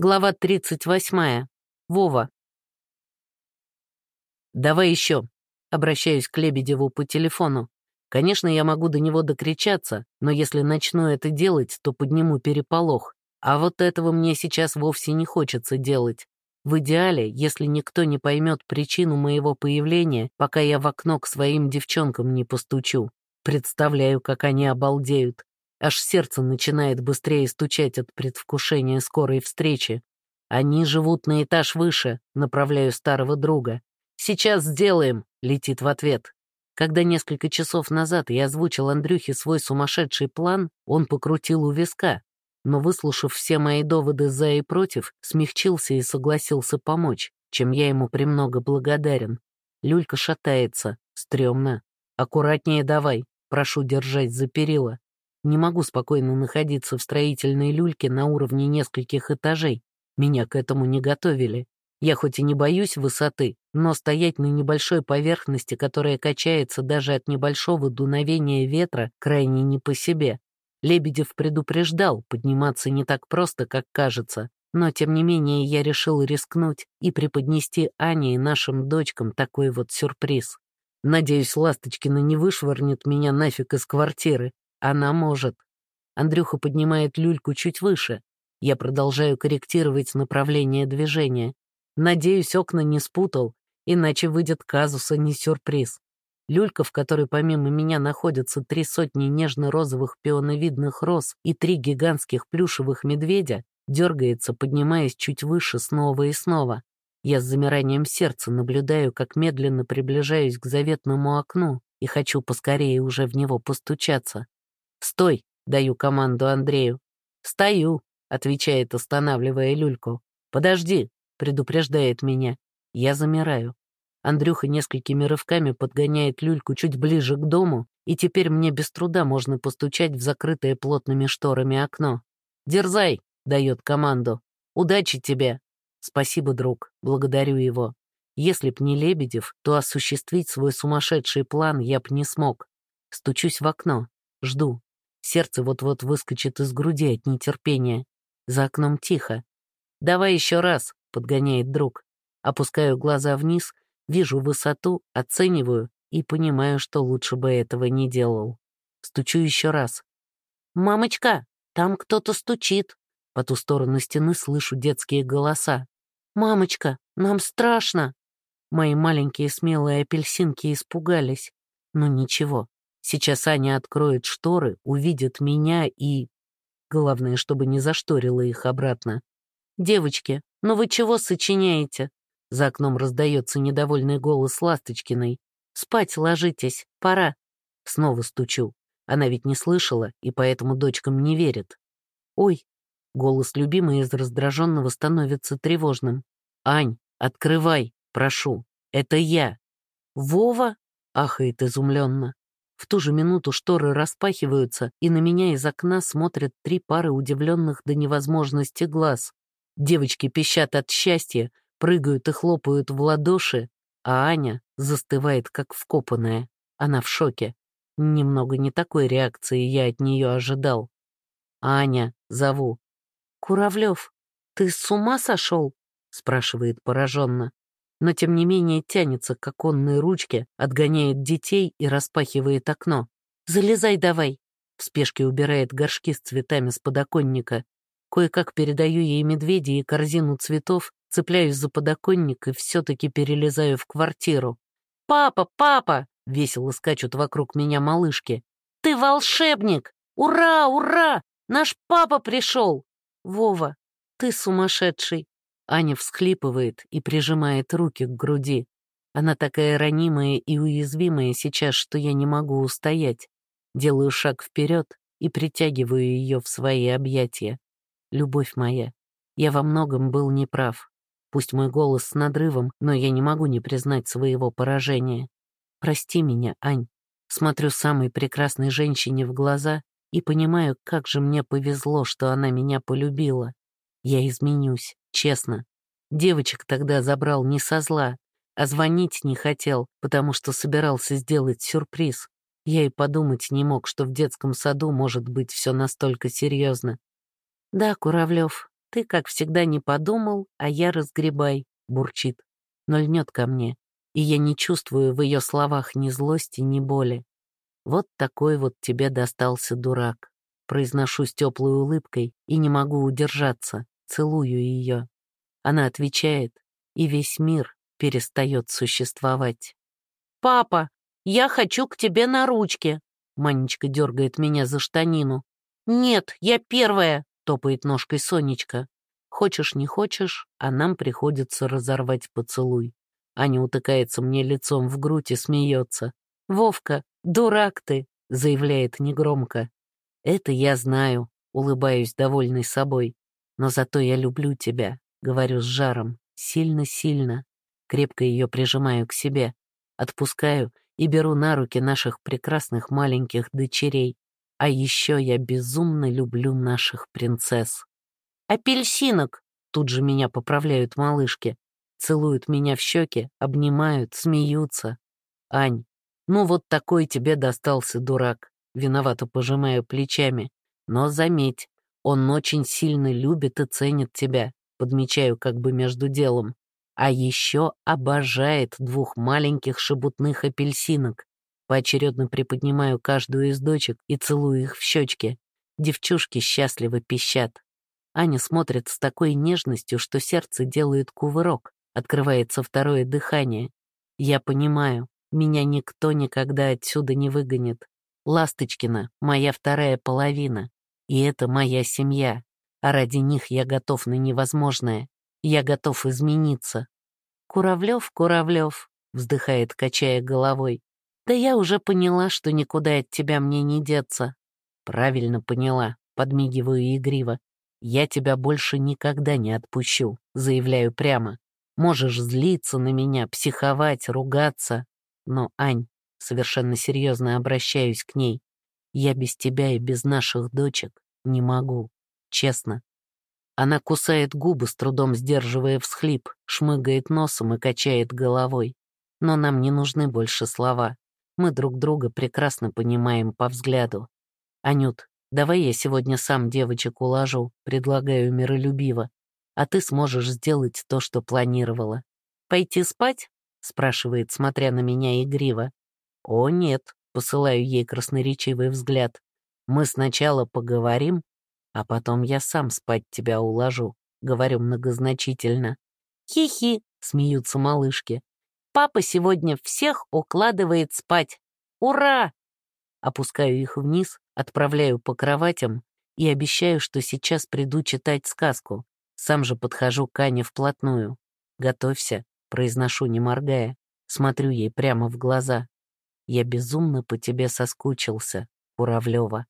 Глава 38. Вова. «Давай еще», — обращаюсь к Лебедеву по телефону. Конечно, я могу до него докричаться, но если начну это делать, то подниму переполох. А вот этого мне сейчас вовсе не хочется делать. В идеале, если никто не поймет причину моего появления, пока я в окно к своим девчонкам не постучу. Представляю, как они обалдеют. Аж сердце начинает быстрее стучать от предвкушения скорой встречи. Они живут на этаж выше, направляю старого друга. «Сейчас сделаем», — летит в ответ. Когда несколько часов назад я озвучил Андрюхе свой сумасшедший план, он покрутил у виска, но, выслушав все мои доводы за и против, смягчился и согласился помочь, чем я ему премного благодарен. Люлька шатается, стрёмно. «Аккуратнее давай, прошу держать за перила. Не могу спокойно находиться в строительной люльке на уровне нескольких этажей. Меня к этому не готовили. Я хоть и не боюсь высоты, но стоять на небольшой поверхности, которая качается даже от небольшого дуновения ветра, крайне не по себе. Лебедев предупреждал, подниматься не так просто, как кажется, но тем не менее я решил рискнуть и преподнести Ане и нашим дочкам такой вот сюрприз. Надеюсь, Ласточкина не вышвырнет меня нафиг из квартиры, она может. Андрюха поднимает люльку чуть выше. Я продолжаю корректировать направление движения. Надеюсь, окна не спутал, иначе выйдет казус, а не сюрприз. Люлька, в которой помимо меня находятся три сотни нежно-розовых пионовидных роз и три гигантских плюшевых медведя, дергается, поднимаясь чуть выше снова и снова. Я с замиранием сердца наблюдаю, как медленно приближаюсь к заветному окну и хочу поскорее уже в него постучаться. «Стой!» — даю команду Андрею. «Стою!» — отвечает, останавливая люльку. «Подожди!» — предупреждает меня. Я замираю. Андрюха несколькими рывками подгоняет люльку чуть ближе к дому, и теперь мне без труда можно постучать в закрытое плотными шторами окно. «Дерзай!» — дает команду. «Удачи тебе!» «Спасибо, друг, благодарю его. Если б не Лебедев, то осуществить свой сумасшедший план я б не смог. Стучусь в окно, жду. Сердце вот-вот выскочит из груди от нетерпения. За окном тихо. «Давай еще раз», — подгоняет друг. Опускаю глаза вниз, вижу высоту, оцениваю и понимаю, что лучше бы этого не делал. Стучу еще раз. «Мамочка, там кто-то стучит». По ту сторону стены слышу детские голоса. «Мамочка, нам страшно!» Мои маленькие смелые апельсинки испугались. Но ничего, Сейчас Аня откроет шторы, увидит меня и... Главное, чтобы не зашторила их обратно. «Девочки, ну вы чего сочиняете?» За окном раздается недовольный голос Ласточкиной. «Спать ложитесь, пора». Снова стучу. Она ведь не слышала, и поэтому дочкам не верит. «Ой!» Голос любимой из раздраженного становится тревожным. «Ань, открывай, прошу, это я». «Вова?» — ахает изумленно. В ту же минуту шторы распахиваются, и на меня из окна смотрят три пары удивленных до невозможности глаз. Девочки пищат от счастья, прыгают и хлопают в ладоши, а Аня застывает, как вкопанная. Она в шоке. Немного не такой реакции я от нее ожидал. «Аня, зову». «Куравлев, ты с ума сошел?» — спрашивает пораженно но тем не менее тянется к оконной ручке, отгоняет детей и распахивает окно. «Залезай давай!» В спешке убирает горшки с цветами с подоконника. Кое-как передаю ей медведи и корзину цветов, цепляюсь за подоконник и все-таки перелезаю в квартиру. «Папа, папа!» — весело скачут вокруг меня малышки. «Ты волшебник! Ура, ура! Наш папа пришел!» «Вова, ты сумасшедший!» Аня всхлипывает и прижимает руки к груди. Она такая ранимая и уязвимая сейчас, что я не могу устоять. Делаю шаг вперед и притягиваю ее в свои объятия. Любовь моя, я во многом был неправ. Пусть мой голос с надрывом, но я не могу не признать своего поражения. Прости меня, Ань. Смотрю самой прекрасной женщине в глаза и понимаю, как же мне повезло, что она меня полюбила. Я изменюсь, честно. Девочек тогда забрал не со зла, а звонить не хотел, потому что собирался сделать сюрприз. Я и подумать не мог, что в детском саду может быть все настолько серьезно. Да, Куравлев, Ты, как всегда, не подумал, а я разгребай, бурчит. Но льнет ко мне, и я не чувствую в ее словах ни злости, ни боли. Вот такой вот тебе достался дурак. Произношу с теплой улыбкой и не могу удержаться, целую ее. Она отвечает, и весь мир перестает существовать. «Папа, я хочу к тебе на ручке!» Манечка дергает меня за штанину. «Нет, я первая!» — топает ножкой Сонечка. Хочешь, не хочешь, а нам приходится разорвать поцелуй. Аня утыкается мне лицом в грудь и смеется. «Вовка, дурак ты!» — заявляет негромко. «Это я знаю», — улыбаюсь, довольный собой. «Но зато я люблю тебя», — говорю с жаром, сильно-сильно. Крепко ее прижимаю к себе, отпускаю и беру на руки наших прекрасных маленьких дочерей. А еще я безумно люблю наших принцесс. «Апельсинок!» — тут же меня поправляют малышки. Целуют меня в щеки, обнимают, смеются. «Ань, ну вот такой тебе достался дурак», — виновато пожимаю плечами. «Но заметь, он очень сильно любит и ценит тебя», — подмечаю как бы между делом. А еще обожает двух маленьких шебутных апельсинок. Поочередно приподнимаю каждую из дочек и целую их в щечки. Девчушки счастливо пищат. Аня смотрит с такой нежностью, что сердце делает кувырок, открывается второе дыхание. Я понимаю, меня никто никогда отсюда не выгонит. Ласточкина — моя вторая половина, и это моя семья, а ради них я готов на невозможное. Я готов измениться. Куравлев, Куравлев, вздыхает, качая головой. Да я уже поняла, что никуда от тебя мне не деться. Правильно поняла, подмигиваю игриво. Я тебя больше никогда не отпущу, заявляю прямо. Можешь злиться на меня, психовать, ругаться. Но, Ань, совершенно серьезно обращаюсь к ней, я без тебя и без наших дочек не могу, честно. Она кусает губы, с трудом сдерживая всхлип, шмыгает носом и качает головой. Но нам не нужны больше слова. Мы друг друга прекрасно понимаем по взгляду. «Анют, давай я сегодня сам девочек уложу», — предлагаю миролюбиво. «А ты сможешь сделать то, что планировала». «Пойти спать?» — спрашивает, смотря на меня игриво. «О, нет», — посылаю ей красноречивый взгляд. «Мы сначала поговорим, а потом я сам спать тебя уложу», — говорю многозначительно. «Хи-хи», — смеются малышки. «Папа сегодня всех укладывает спать. Ура!» Опускаю их вниз, отправляю по кроватям и обещаю, что сейчас приду читать сказку. Сам же подхожу к Ане вплотную. «Готовься», — произношу, не моргая. Смотрю ей прямо в глаза. «Я безумно по тебе соскучился, Куравлева».